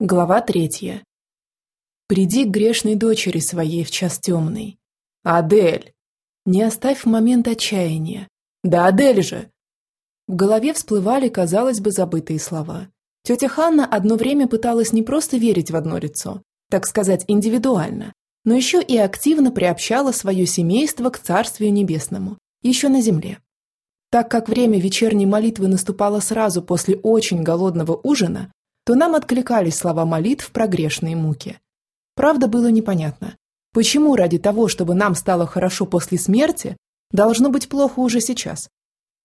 Глава третья. «Приди к грешной дочери своей в час темный. Адель! Не оставь в момент отчаяния. Да Адель же!» В голове всплывали, казалось бы, забытые слова. Тетя Ханна одно время пыталась не просто верить в одно лицо, так сказать, индивидуально, но еще и активно приобщала свое семейство к Царствию Небесному, еще на земле. Так как время вечерней молитвы наступало сразу после очень голодного ужина, то нам откликались слова молитв про грешные муки. Правда, было непонятно, почему ради того, чтобы нам стало хорошо после смерти, должно быть плохо уже сейчас.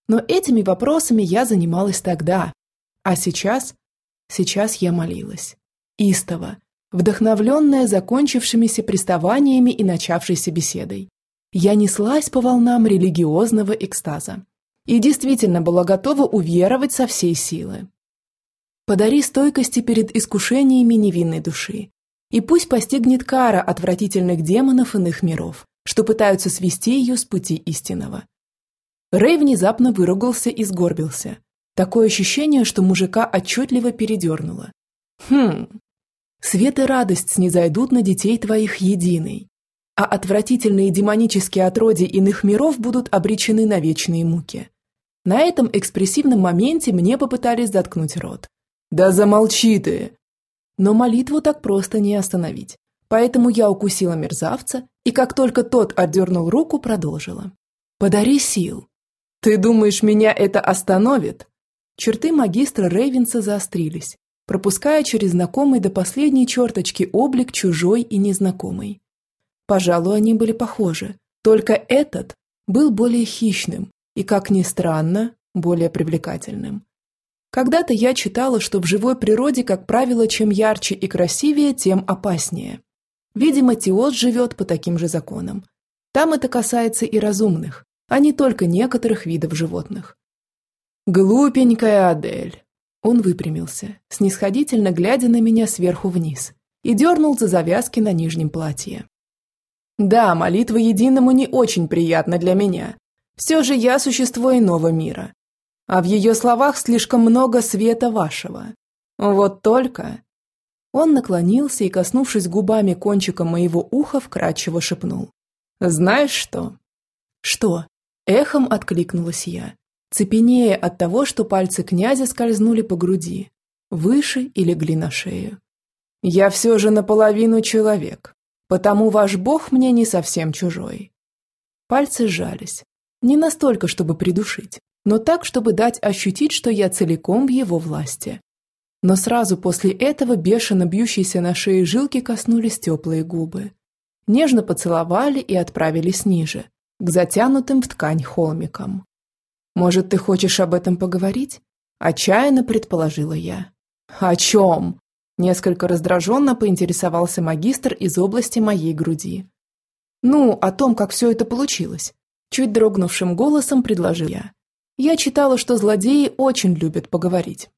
Но этими вопросами я занималась тогда. А сейчас? Сейчас я молилась. Истово, вдохновленная закончившимися приставаниями и начавшейся беседой. Я неслась по волнам религиозного экстаза. И действительно была готова уверовать со всей силы. Подари стойкости перед искушениями невинной души. И пусть постигнет кара отвратительных демонов иных миров, что пытаются свести ее с пути истинного. Рэй внезапно выругался и сгорбился. Такое ощущение, что мужика отчетливо передернуло. Хм. Свет и радость снизойдут на детей твоих единый, а отвратительные демонические отродья иных миров будут обречены на вечные муки. На этом экспрессивном моменте мне попытались заткнуть рот. «Да замолчи ты!» Но молитву так просто не остановить. Поэтому я укусила мерзавца, и как только тот отдернул руку, продолжила. «Подари сил!» «Ты думаешь, меня это остановит?» Черты магистра Рейвенса заострились, пропуская через знакомый до последней черточки облик чужой и незнакомый. Пожалуй, они были похожи, только этот был более хищным и, как ни странно, более привлекательным. Когда-то я читала, что в живой природе, как правило, чем ярче и красивее, тем опаснее. Видимо, Теос живет по таким же законам. Там это касается и разумных, а не только некоторых видов животных. «Глупенькая Адель!» Он выпрямился, снисходительно глядя на меня сверху вниз, и дернул за завязки на нижнем платье. «Да, молитва единому не очень приятна для меня. Все же я существо иного мира, а в ее словах слишком много света вашего. Вот только...» Он наклонился и, коснувшись губами кончика моего уха, вкрадчиво шепнул. «Знаешь что?» «Что?» Эхом откликнулась я, цепенея от того, что пальцы князя скользнули по груди, выше и легли на шею. «Я все же наполовину человек, потому ваш бог мне не совсем чужой». Пальцы сжались, не настолько, чтобы придушить, но так, чтобы дать ощутить, что я целиком в его власти. Но сразу после этого бешено бьющиеся на шее жилки коснулись теплые губы. Нежно поцеловали и отправились ниже, к затянутым в ткань холмикам. «Может, ты хочешь об этом поговорить?» – отчаянно предположила я. «О чем?» – несколько раздраженно поинтересовался магистр из области моей груди. «Ну, о том, как все это получилось», – чуть дрогнувшим голосом предложил я. Я читала, что злодеи очень любят поговорить.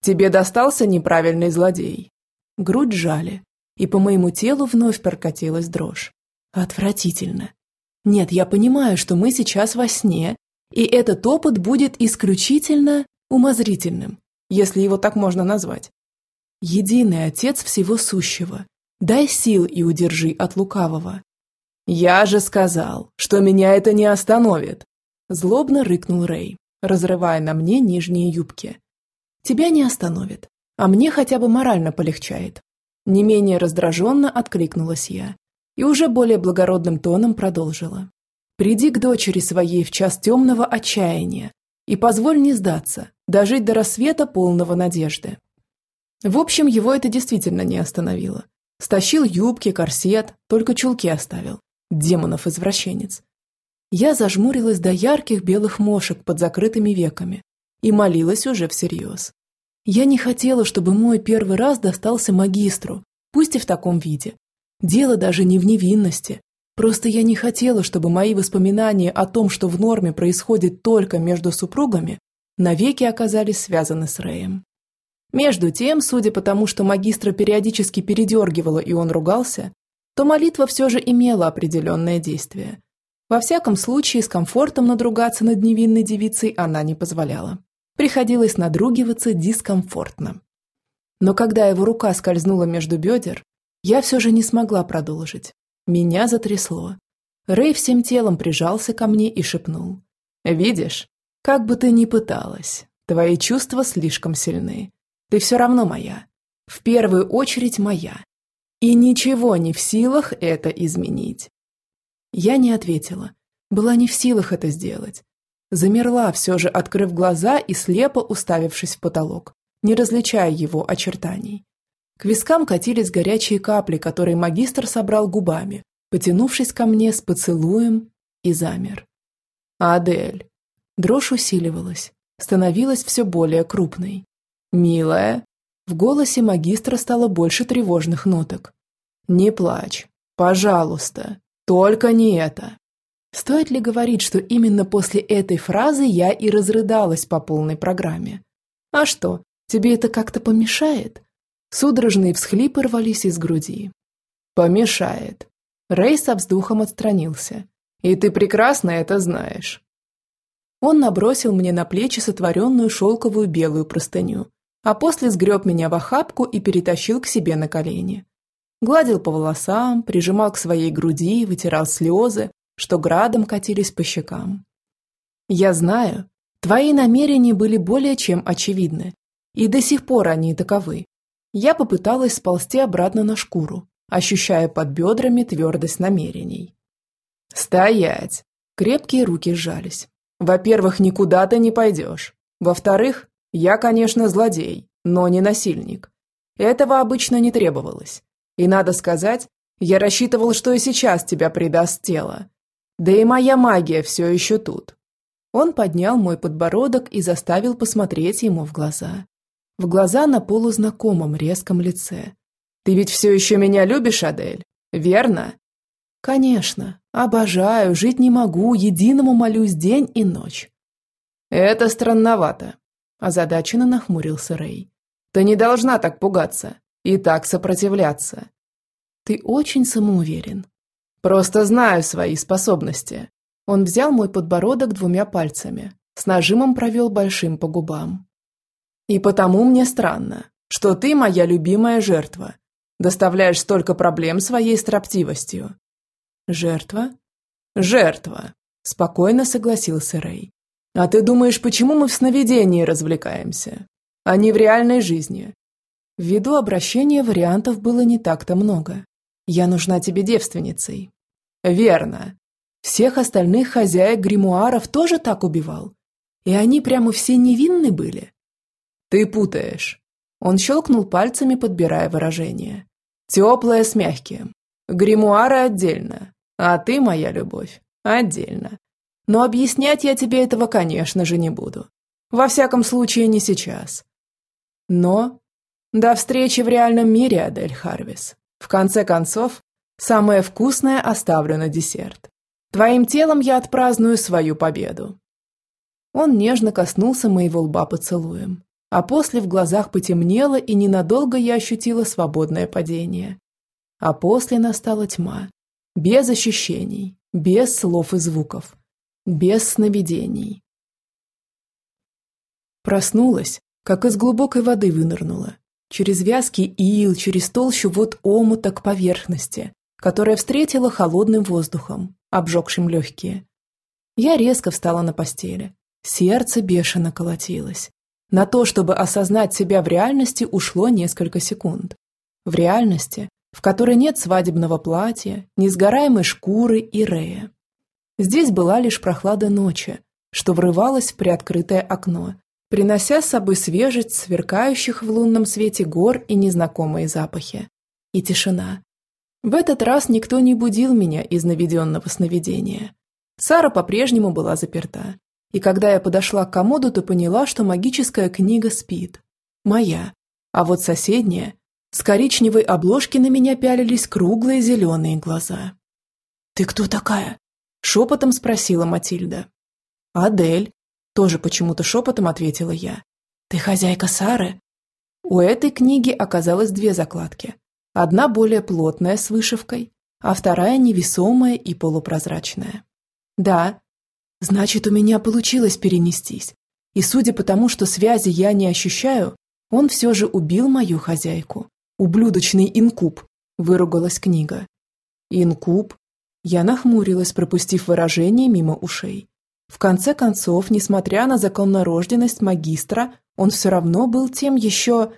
«Тебе достался неправильный злодей». Грудь жали, и по моему телу вновь прокатилась дрожь. Отвратительно. Нет, я понимаю, что мы сейчас во сне, и этот опыт будет исключительно умозрительным, если его так можно назвать. Единый Отец всего сущего, дай сил и удержи от лукавого. «Я же сказал, что меня это не остановит!» Злобно рыкнул Рэй, разрывая на мне нижние юбки. «Тебя не остановит, а мне хотя бы морально полегчает». Не менее раздраженно откликнулась я и уже более благородным тоном продолжила. «Приди к дочери своей в час темного отчаяния и позволь не сдаться, дожить до рассвета полного надежды». В общем, его это действительно не остановило. Стащил юбки, корсет, только чулки оставил. Демонов-извращенец. Я зажмурилась до ярких белых мошек под закрытыми веками и молилась уже всерьез. Я не хотела, чтобы мой первый раз достался магистру, пусть и в таком виде. Дело даже не в невинности. Просто я не хотела, чтобы мои воспоминания о том, что в норме происходит только между супругами, навеки оказались связаны с Рэем. Между тем, судя по тому, что магистра периодически передергивала и он ругался, то молитва все же имела определенное действие – во всяком случае, с комфортом надругаться над невинной девицей она не позволяла. Приходилось надругиваться дискомфортно. Но когда его рука скользнула между бедер, я все же не смогла продолжить. Меня затрясло. Рэй всем телом прижался ко мне и шепнул. «Видишь, как бы ты ни пыталась, твои чувства слишком сильны. Ты все равно моя. В первую очередь моя. И ничего не в силах это изменить». Я не ответила. Была не в силах это сделать. Замерла, все же открыв глаза и слепо уставившись в потолок, не различая его очертаний. К вискам катились горячие капли, которые магистр собрал губами, потянувшись ко мне с поцелуем, и замер. «Адель!» Дрожь усиливалась, становилась все более крупной. «Милая!» В голосе магистра стало больше тревожных ноток. «Не плачь! Пожалуйста! Только не это!» Стоит ли говорить, что именно после этой фразы я и разрыдалась по полной программе? А что, тебе это как-то помешает? Судорожные всхлипы рвались из груди. Помешает. Рэй со вздохом отстранился. И ты прекрасно это знаешь. Он набросил мне на плечи сотворенную шелковую белую простыню, а после сгреб меня в охапку и перетащил к себе на колени. Гладил по волосам, прижимал к своей груди, вытирал слезы, что градом катились по щекам. «Я знаю, твои намерения были более чем очевидны, и до сих пор они таковы». Я попыталась сползти обратно на шкуру, ощущая под бедрами твердость намерений. «Стоять!» Крепкие руки сжались. «Во-первых, никуда ты не пойдешь. Во-вторых, я, конечно, злодей, но не насильник. Этого обычно не требовалось. И надо сказать, я рассчитывал, что и сейчас тебя предаст тело. Да и моя магия все еще тут. Он поднял мой подбородок и заставил посмотреть ему в глаза. В глаза на полузнакомом резком лице. «Ты ведь все еще меня любишь, Адель? Верно?» «Конечно. Обожаю, жить не могу, единому молюсь день и ночь». «Это странновато», – озадаченно нахмурился Рэй. «Ты не должна так пугаться и так сопротивляться». «Ты очень самоуверен. Просто знаю свои способности. Он взял мой подбородок двумя пальцами, с нажимом провел большим по губам. И потому мне странно, что ты моя любимая жертва. Доставляешь столько проблем своей строптивостью. Жертва? Жертва, спокойно согласился Рэй. А ты думаешь, почему мы в сновидении развлекаемся, а не в реальной жизни? Ввиду обращения вариантов было не так-то много. Я нужна тебе девственницей. Верно. Всех остальных хозяек гримуаров тоже так убивал. И они прямо все невинны были. Ты путаешь. Он щелкнул пальцами, подбирая выражение. Теплое с мягким. Гримуары отдельно. А ты, моя любовь, отдельно. Но объяснять я тебе этого, конечно же, не буду. Во всяком случае, не сейчас. Но до встречи в реальном мире, Адель Харвис. В конце концов, самое вкусное оставлю на десерт. Твоим телом я отпраздную свою победу». Он нежно коснулся моего лба поцелуем, а после в глазах потемнело, и ненадолго я ощутила свободное падение. А после настала тьма, без ощущений, без слов и звуков, без сновидений. Проснулась, как из глубокой воды вынырнула, через вязкий ил, через толщу вод омута к поверхности, которая встретила холодным воздухом, обжегшим легкие. Я резко встала на постели. Сердце бешено колотилось. На то, чтобы осознать себя в реальности, ушло несколько секунд. В реальности, в которой нет свадебного платья, несгораемой шкуры и рея. Здесь была лишь прохлада ночи, что врывалась в приоткрытое окно, принося с собой свежесть сверкающих в лунном свете гор и незнакомые запахи. И тишина. В этот раз никто не будил меня из наведенного сновидения. Сара по-прежнему была заперта. И когда я подошла к комоду, то поняла, что магическая книга спит. Моя. А вот соседняя. С коричневой обложки на меня пялились круглые зеленые глаза. «Ты кто такая?» – шепотом спросила Матильда. «Адель», тоже почему-то шепотом ответила я. «Ты хозяйка Сары?» У этой книги оказалось две закладки. Одна более плотная с вышивкой, а вторая невесомая и полупрозрачная. Да, значит, у меня получилось перенестись. И судя по тому, что связи я не ощущаю, Он все же убил мою хозяйку. Ублюдочный инкуб, выругалась книга. Инкуб? Я нахмурилась, пропустив выражение мимо ушей. В конце концов, несмотря на законнорожденность магистра, он все равно был тем еще...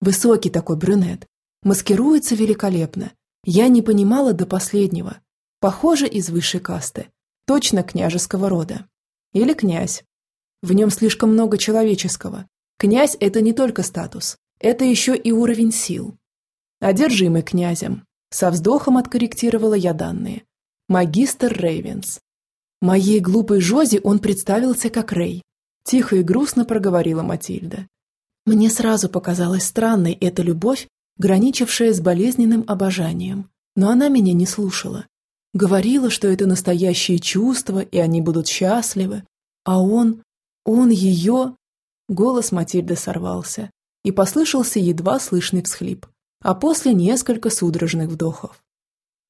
Высокий такой брюнет. Маскируется великолепно. Я не понимала до последнего. Похоже, из высшей касты. Точно княжеского рода. Или князь. В нем слишком много человеческого. Князь – это не только статус. Это еще и уровень сил. Одержимый князем. Со вздохом откорректировала я данные. Магистр Рейвенс. Моей глупой Жозе он представился как Рей. Тихо и грустно проговорила Матильда. Мне сразу показалась странной эта любовь, граничившая с болезненным обожанием. Но она меня не слушала. Говорила, что это настоящие чувства, и они будут счастливы. А он... он ее... Голос Матильды сорвался, и послышался едва слышный всхлип, а после несколько судорожных вдохов.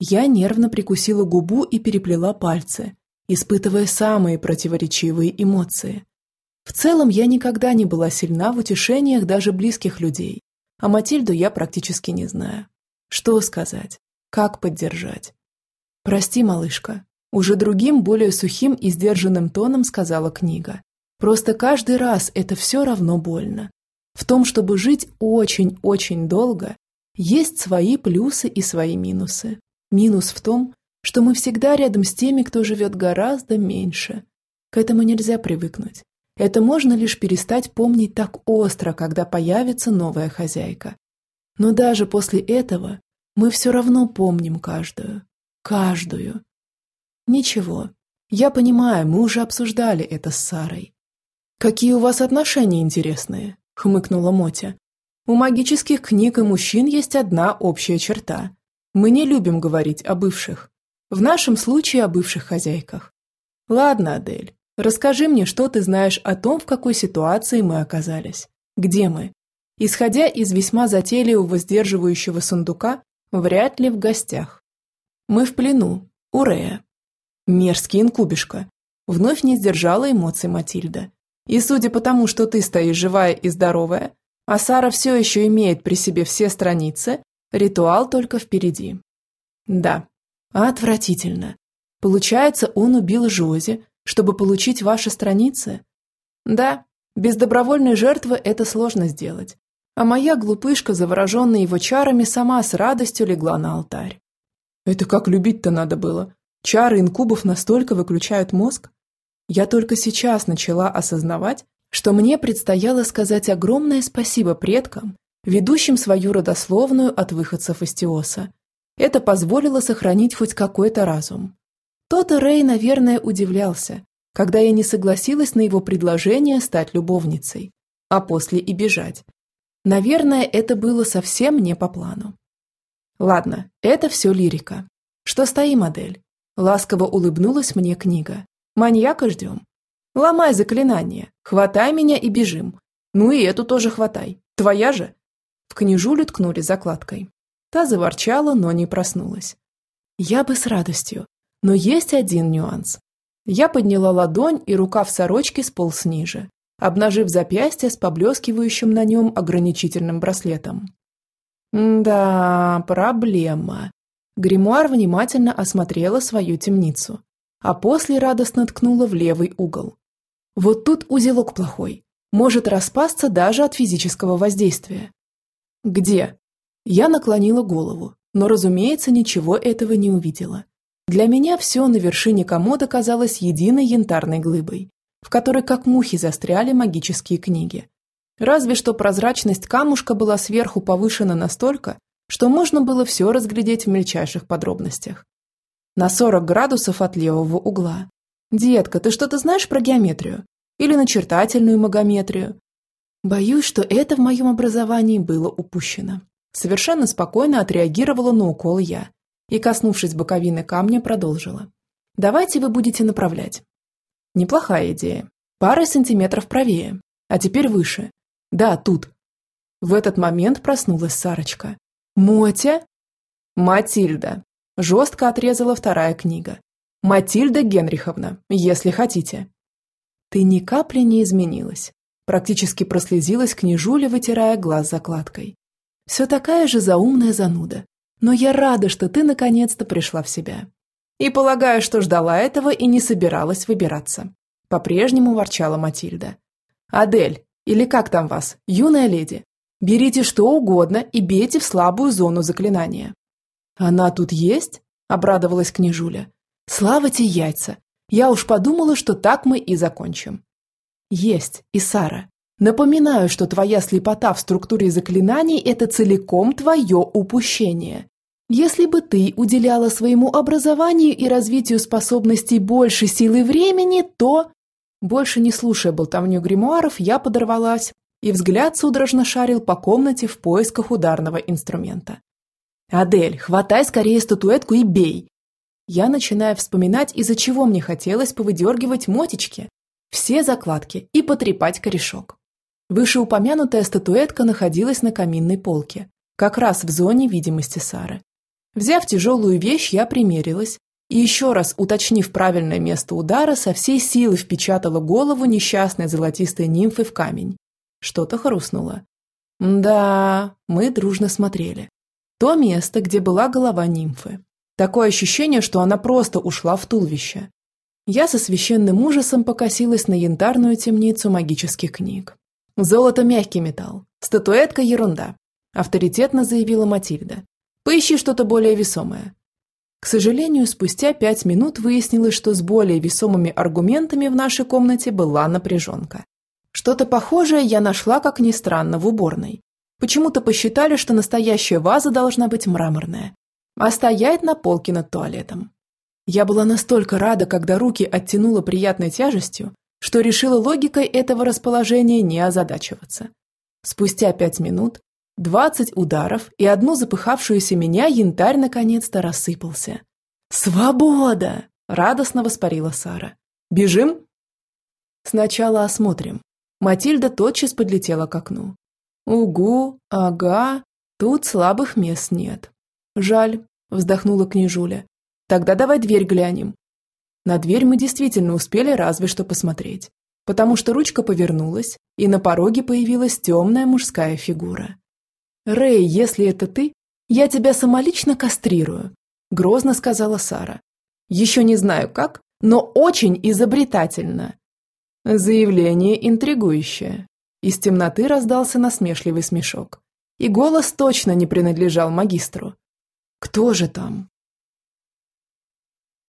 Я нервно прикусила губу и переплела пальцы, испытывая самые противоречивые эмоции. В целом я никогда не была сильна в утешениях даже близких людей, а Матильду я практически не знаю. Что сказать? Как поддержать? «Прости, малышка», – уже другим, более сухим и сдержанным тоном сказала книга. «Просто каждый раз это все равно больно. В том, чтобы жить очень-очень долго, есть свои плюсы и свои минусы. Минус в том, что мы всегда рядом с теми, кто живет гораздо меньше. К этому нельзя привыкнуть. Это можно лишь перестать помнить так остро, когда появится новая хозяйка. Но даже после этого мы все равно помним каждую. Каждую. Ничего. Я понимаю, мы уже обсуждали это с Сарой. «Какие у вас отношения интересные?» – хмыкнула Мотя. «У магических книг и мужчин есть одна общая черта. Мы не любим говорить о бывших. В нашем случае о бывших хозяйках. Ладно, Адель, расскажи мне, что ты знаешь о том, в какой ситуации мы оказались. Где мы? Исходя из весьма затейливого сдерживающего сундука, вряд ли в гостях. Мы в плену, у Рея. Мерзкий инкубишка. Вновь не сдержала эмоций Матильда. И судя по тому, что ты стоишь живая и здоровая, а Сара все еще имеет при себе все страницы, ритуал только впереди. Да, Отвратительно. Получается, он убил Жози, чтобы получить ваши страницы? Да, без добровольной жертвы это сложно сделать. А моя глупышка, завороженная его чарами, сама с радостью легла на алтарь. Это как любить-то надо было. Чары инкубов настолько выключают мозг? Я только сейчас начала осознавать, что мне предстояло сказать огромное спасибо предкам, ведущим свою родословную от выходцев из Теоса, это позволило сохранить хоть какой-то разум. Тот и Рэй, наверное, удивлялся, когда я не согласилась на его предложение стать любовницей, а после и бежать. Наверное, это было совсем не по плану. Ладно, это все лирика. Что стоим, модель? Ласково улыбнулась мне книга. Маньяка ждем. Ломай заклинание, хватай меня и бежим. Ну и эту тоже хватай. Твоя же? В книжулю ткнули закладкой. Та заворчала, но не проснулась. Я бы с радостью, но есть один нюанс. Я подняла ладонь, и рука в сорочке сполз ниже, обнажив запястье с поблескивающим на нем ограничительным браслетом. Да, проблема. Гримуар внимательно осмотрела свою темницу, а после радостно ткнула в левый угол. Вот тут узелок плохой, может распасться даже от физического воздействия. Где? Я наклонила голову, но, разумеется, ничего этого не увидела. Для меня все на вершине комода казалось единой янтарной глыбой, в которой как мухи застряли магические книги. Разве что прозрачность камушка была сверху повышена настолько, что можно было все разглядеть в мельчайших подробностях. На 40 градусов от левого угла. «Детка, ты что-то знаешь про геометрию? Или начертательную магометрию?» Боюсь, что это в моем образовании было упущено. Совершенно спокойно отреагировала на укол я и, коснувшись боковины камня, продолжила. «Давайте вы будете направлять». Неплохая идея. Пара сантиметров правее, а теперь выше. Да, тут. В этот момент проснулась Сарочка. «Мотя?» «Матильда», – жестко отрезала вторая книга. «Матильда Генриховна, если хотите». «Ты ни капли не изменилась. Практически прослезилась княжуля, вытирая глаз закладкой. Все такая же заумная зануда. Но я рада, что ты наконец-то пришла в себя. И полагаю, что ждала этого и не собиралась выбираться. По-прежнему ворчала Матильда. «Адель, или как там вас, юная леди, берите что угодно и бейте в слабую зону заклинания». «Она тут есть?» – обрадовалась княжуля. «Слава те яйца! Я уж подумала, что так мы и закончим». «Есть, и Сара. Напоминаю, что твоя слепота в структуре заклинаний – это целиком твое упущение. Если бы ты уделяла своему образованию и развитию способностей больше силы времени, то... Больше не слушая болтовню гримуаров, я подорвалась, и взгляд судорожно шарил по комнате в поисках ударного инструмента. «Адель, хватай скорее статуэтку и бей!» Я начинаю вспоминать, из-за чего мне хотелось повыдергивать мотички, все закладки и потрепать корешок. Вышеупомянутая статуэтка находилась на каминной полке, как раз в зоне видимости Сары. Взяв тяжелую вещь, я примерилась и еще раз, уточнив правильное место удара, со всей силы впечатала голову несчастной золотистой нимфы в камень. Что-то хрустнуло. Да, мы дружно смотрели. То место, где была голова нимфы. Такое ощущение, что она просто ушла в туловище. Я со священным ужасом покосилась на янтарную темницу магических книг. Золото – мягкий металл, статуэтка – ерунда, авторитетно заявила Матильда. Поищи что-то более весомое. К сожалению, спустя пять минут выяснилось, что с более весомыми аргументами в нашей комнате была напряженка. Что-то похожее я нашла, как ни странно, в уборной. Почему-то посчитали, что настоящая ваза должна быть мраморная, а стоять на полке над туалетом. Я была настолько рада, когда руки оттянула приятной тяжестью, что решила логикой этого расположения не озадачиваться. Спустя пять минут Двадцать ударов, и одну запыхавшуюся меня янтарь наконец-то рассыпался. «Свобода!» – радостно воспарила Сара. «Бежим?» «Сначала осмотрим». Матильда тотчас подлетела к окну. «Угу, ага, тут слабых мест нет». «Жаль», – вздохнула княжуля. «Тогда давай дверь глянем». На дверь мы действительно успели разве что посмотреть, потому что ручка повернулась, и на пороге появилась темная мужская фигура. «Рэй, если это ты, я тебя самолично кастрирую», – грозно сказала Сара. «Еще не знаю как, но очень изобретательно». Заявление интригующее. Из темноты раздался насмешливый смешок. И голос точно не принадлежал магистру. «Кто же там?»